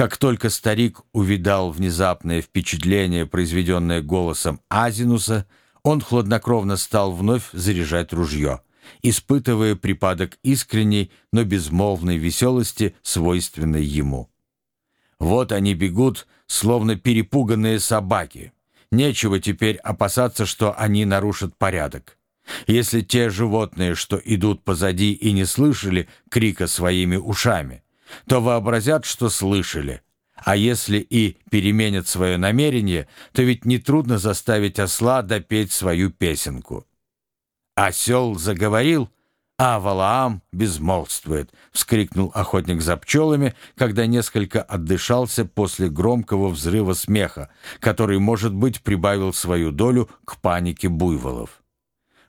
Как только старик увидал внезапное впечатление, произведенное голосом Азинуса, он хладнокровно стал вновь заряжать ружье, испытывая припадок искренней, но безмолвной веселости, свойственной ему. Вот они бегут, словно перепуганные собаки. Нечего теперь опасаться, что они нарушат порядок. Если те животные, что идут позади и не слышали крика своими ушами, то вообразят, что слышали. А если и переменят свое намерение, то ведь нетрудно заставить осла допеть свою песенку. Осел заговорил, а Валаам безмолвствует, вскрикнул охотник за пчелами, когда несколько отдышался после громкого взрыва смеха, который, может быть, прибавил свою долю к панике буйволов.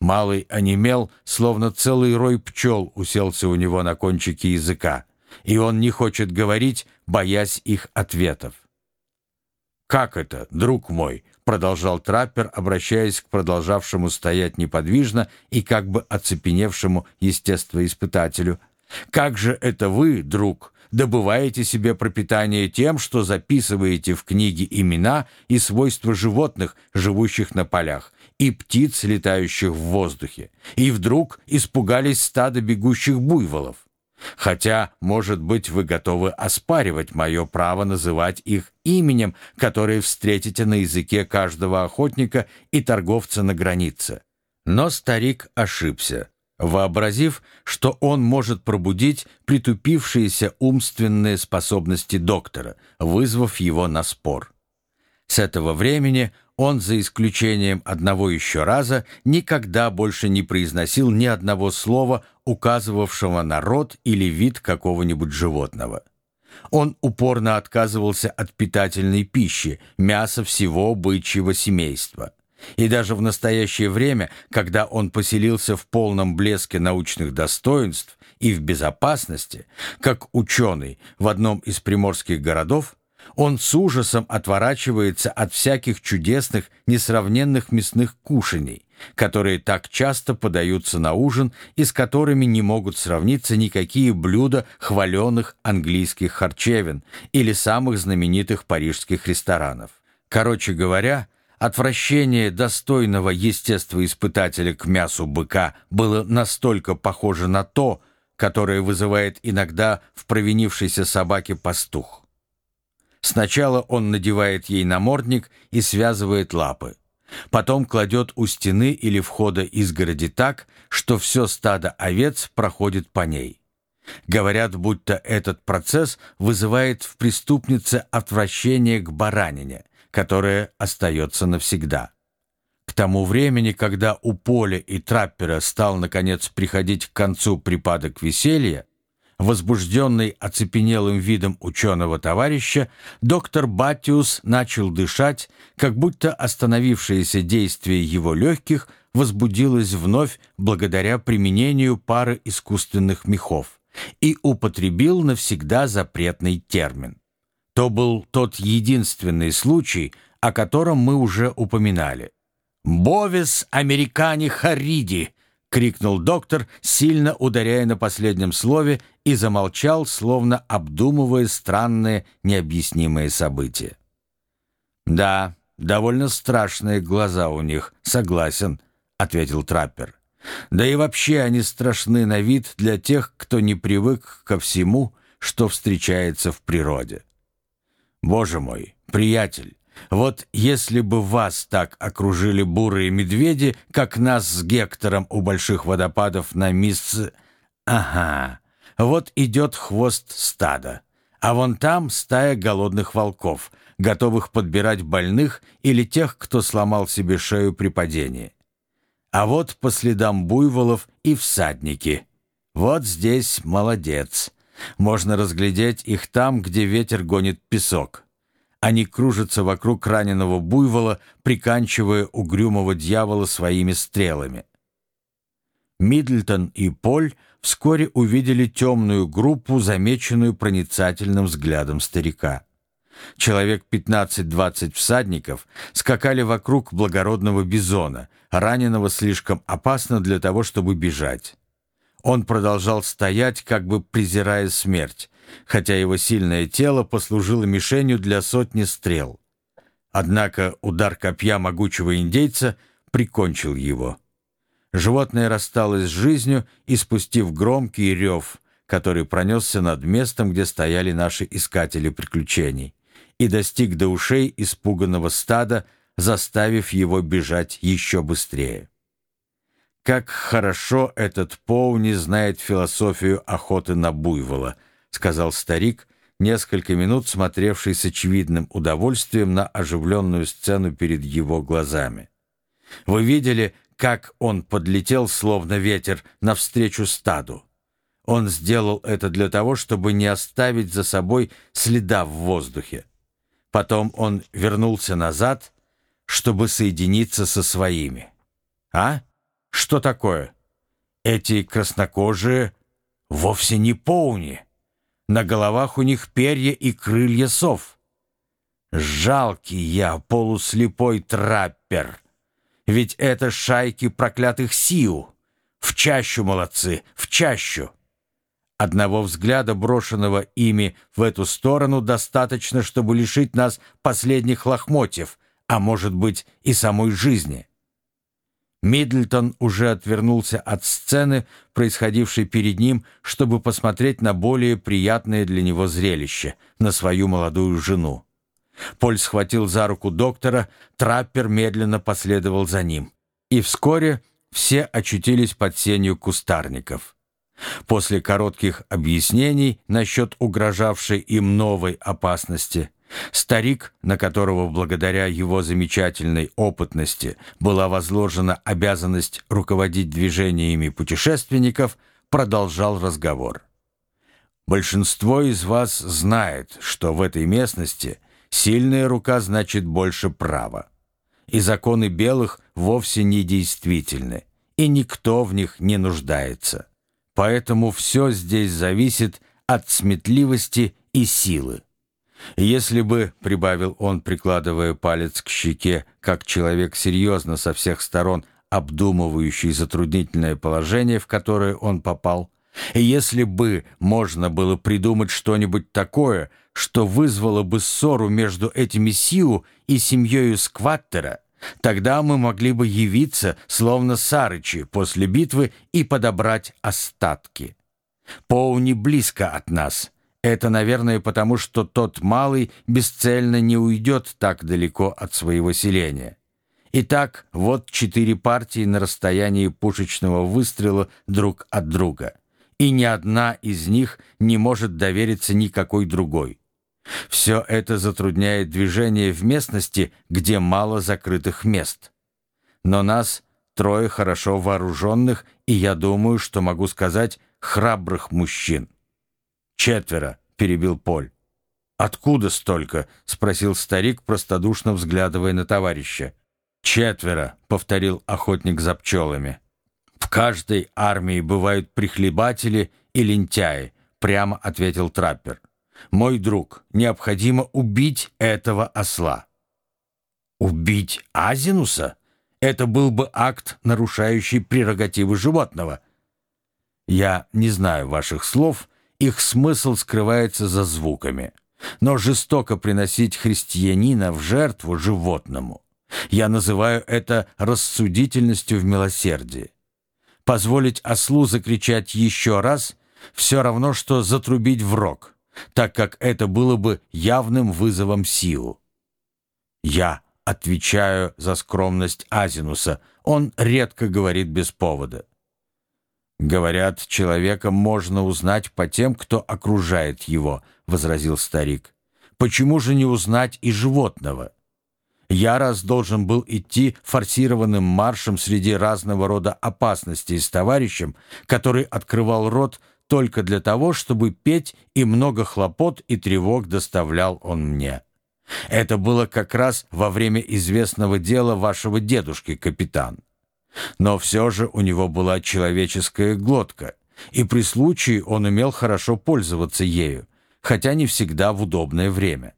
Малый онемел, словно целый рой пчел уселся у него на кончике языка и он не хочет говорить, боясь их ответов. «Как это, друг мой?» — продолжал траппер, обращаясь к продолжавшему стоять неподвижно и как бы оцепеневшему естествоиспытателю. «Как же это вы, друг, добываете себе пропитание тем, что записываете в книге имена и свойства животных, живущих на полях, и птиц, летающих в воздухе, и вдруг испугались стада бегущих буйволов? Хотя, может быть, вы готовы оспаривать мое право называть их именем, которое встретите на языке каждого охотника и торговца на границе. Но старик ошибся, вообразив, что он может пробудить притупившиеся умственные способности доктора, вызвав его на спор. С этого времени он, за исключением одного еще раза, никогда больше не произносил ни одного слова, указывавшего на род или вид какого-нибудь животного. Он упорно отказывался от питательной пищи, мяса всего бычьего семейства. И даже в настоящее время, когда он поселился в полном блеске научных достоинств и в безопасности, как ученый в одном из приморских городов, он с ужасом отворачивается от всяких чудесных, несравненных мясных кушаний, которые так часто подаются на ужин и с которыми не могут сравниться никакие блюда хваленных английских харчевин или самых знаменитых парижских ресторанов. Короче говоря, отвращение достойного естествоиспытателя к мясу быка было настолько похоже на то, которое вызывает иногда в провинившейся собаке пастух. Сначала он надевает ей намордник и связывает лапы. Потом кладет у стены или входа изгороди так, что все стадо овец проходит по ней. Говорят, будто этот процесс вызывает в преступнице отвращение к баранине, которое остается навсегда. К тому времени, когда у Поля и Траппера стал, наконец, приходить к концу припадок веселья, Возбужденный оцепенелым видом ученого товарища, доктор Баттиус начал дышать, как будто остановившееся действие его легких возбудилось вновь благодаря применению пары искусственных мехов и употребил навсегда запретный термин. То был тот единственный случай, о котором мы уже упоминали. «Бовис американи хариди», — крикнул доктор, сильно ударяя на последнем слове, и замолчал, словно обдумывая странные, необъяснимые события. «Да, довольно страшные глаза у них, согласен», — ответил траппер. «Да и вообще они страшны на вид для тех, кто не привык ко всему, что встречается в природе. Боже мой, приятель, вот если бы вас так окружили бурые медведи, как нас с Гектором у больших водопадов на мисс... Ага, вот идет хвост стада, а вон там стая голодных волков, готовых подбирать больных или тех, кто сломал себе шею при падении. А вот по следам буйволов и всадники. Вот здесь молодец. Можно разглядеть их там, где ветер гонит песок. Они кружатся вокруг раненого буйвола, приканчивая угрюмого дьявола своими стрелами. Мидлтон и Поль вскоре увидели темную группу, замеченную проницательным взглядом старика. Человек 15-20 всадников скакали вокруг благородного бизона, раненого слишком опасно для того, чтобы бежать. Он продолжал стоять, как бы презирая смерть, хотя его сильное тело послужило мишенью для сотни стрел. Однако удар копья могучего индейца прикончил его. Животное рассталось с жизнью, испустив громкий рев, который пронесся над местом, где стояли наши искатели приключений, и достиг до ушей испуганного стада, заставив его бежать еще быстрее. «Как хорошо этот Поуни знает философию охоты на буйвола», — сказал старик, несколько минут смотревший с очевидным удовольствием на оживленную сцену перед его глазами. «Вы видели, как он подлетел, словно ветер, навстречу стаду? Он сделал это для того, чтобы не оставить за собой следа в воздухе. Потом он вернулся назад, чтобы соединиться со своими. А?» Что такое? Эти краснокожие вовсе не поуни. На головах у них перья и крылья сов. Жалкий я, полуслепой траппер. Ведь это шайки проклятых сиу. В чащу, молодцы, в чащу. Одного взгляда, брошенного ими в эту сторону, достаточно, чтобы лишить нас последних лохмотьев, а может быть и самой жизни. Мидлтон уже отвернулся от сцены, происходившей перед ним, чтобы посмотреть на более приятное для него зрелище, на свою молодую жену. Поль схватил за руку доктора, траппер медленно последовал за ним. И вскоре все очутились под сенью кустарников. После коротких объяснений насчет угрожавшей им новой опасности – Старик, на которого благодаря его замечательной опытности была возложена обязанность руководить движениями путешественников, продолжал разговор. «Большинство из вас знает, что в этой местности сильная рука значит больше права, и законы белых вовсе не действительны, и никто в них не нуждается. Поэтому все здесь зависит от сметливости и силы. «Если бы», — прибавил он, прикладывая палец к щеке, как человек серьезно со всех сторон обдумывающий затруднительное положение, в которое он попал, «если бы можно было придумать что-нибудь такое, что вызвало бы ссору между этими Сиу и семьей Скваттера, тогда мы могли бы явиться, словно сарычи, после битвы и подобрать остатки. Поуни близко от нас». Это, наверное, потому что тот малый бесцельно не уйдет так далеко от своего селения. Итак, вот четыре партии на расстоянии пушечного выстрела друг от друга. И ни одна из них не может довериться никакой другой. Все это затрудняет движение в местности, где мало закрытых мест. Но нас трое хорошо вооруженных, и я думаю, что могу сказать, храбрых мужчин. «Четверо», — перебил Поль. «Откуда столько?» — спросил старик, простодушно взглядывая на товарища. «Четверо», — повторил охотник за пчелами. «В каждой армии бывают прихлебатели и лентяи», — прямо ответил траппер. «Мой друг, необходимо убить этого осла». «Убить Азинуса? Это был бы акт, нарушающий прерогативы животного». «Я не знаю ваших слов», их смысл скрывается за звуками. Но жестоко приносить христианина в жертву животному. Я называю это рассудительностью в милосердии. Позволить ослу закричать еще раз – все равно, что затрубить в рог, так как это было бы явным вызовом силу. Я отвечаю за скромность Азинуса, он редко говорит без повода. «Говорят, человека можно узнать по тем, кто окружает его», — возразил старик. «Почему же не узнать и животного?» Я раз должен был идти форсированным маршем среди разного рода опасностей с товарищем, который открывал рот только для того, чтобы петь, и много хлопот и тревог доставлял он мне. Это было как раз во время известного дела вашего дедушки, капитан. Но все же у него была человеческая глотка, и при случае он умел хорошо пользоваться ею, хотя не всегда в удобное время.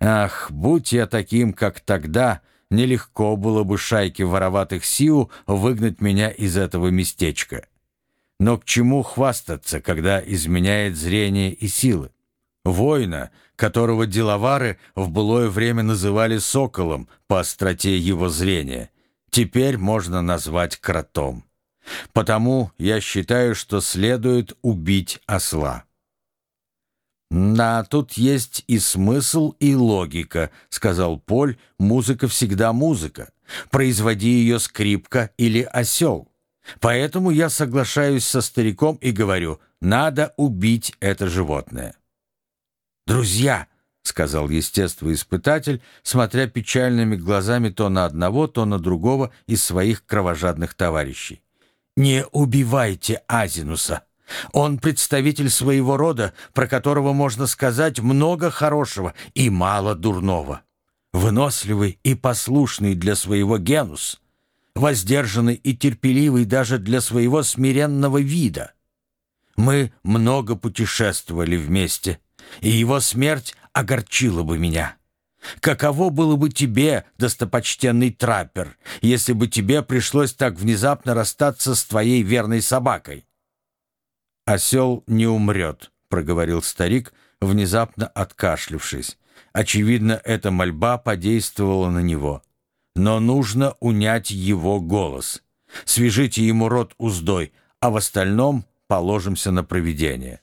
Ах, будь я таким, как тогда, нелегко было бы шайке вороватых сил выгнать меня из этого местечка. Но к чему хвастаться, когда изменяет зрение и силы? Воина, которого деловары в былое время называли соколом по остроте его зрения, теперь можно назвать кротом. Потому я считаю, что следует убить осла. «Да, тут есть и смысл, и логика», — сказал Поль. «Музыка всегда музыка. Производи ее скрипка или осел. Поэтому я соглашаюсь со стариком и говорю, надо убить это животное». «Друзья», — сказал естествоиспытатель, смотря печальными глазами то на одного, то на другого из своих кровожадных товарищей, «не убивайте Азинуса». Он представитель своего рода, про которого можно сказать много хорошего и мало дурного. Выносливый и послушный для своего генус, воздержанный и терпеливый даже для своего смиренного вида. Мы много путешествовали вместе, и его смерть огорчила бы меня. Каково было бы тебе, достопочтенный траппер, если бы тебе пришлось так внезапно расстаться с твоей верной собакой? «Осел не умрет», — проговорил старик, внезапно откашлившись. Очевидно, эта мольба подействовала на него. Но нужно унять его голос. Свяжите ему рот уздой, а в остальном положимся на провидение.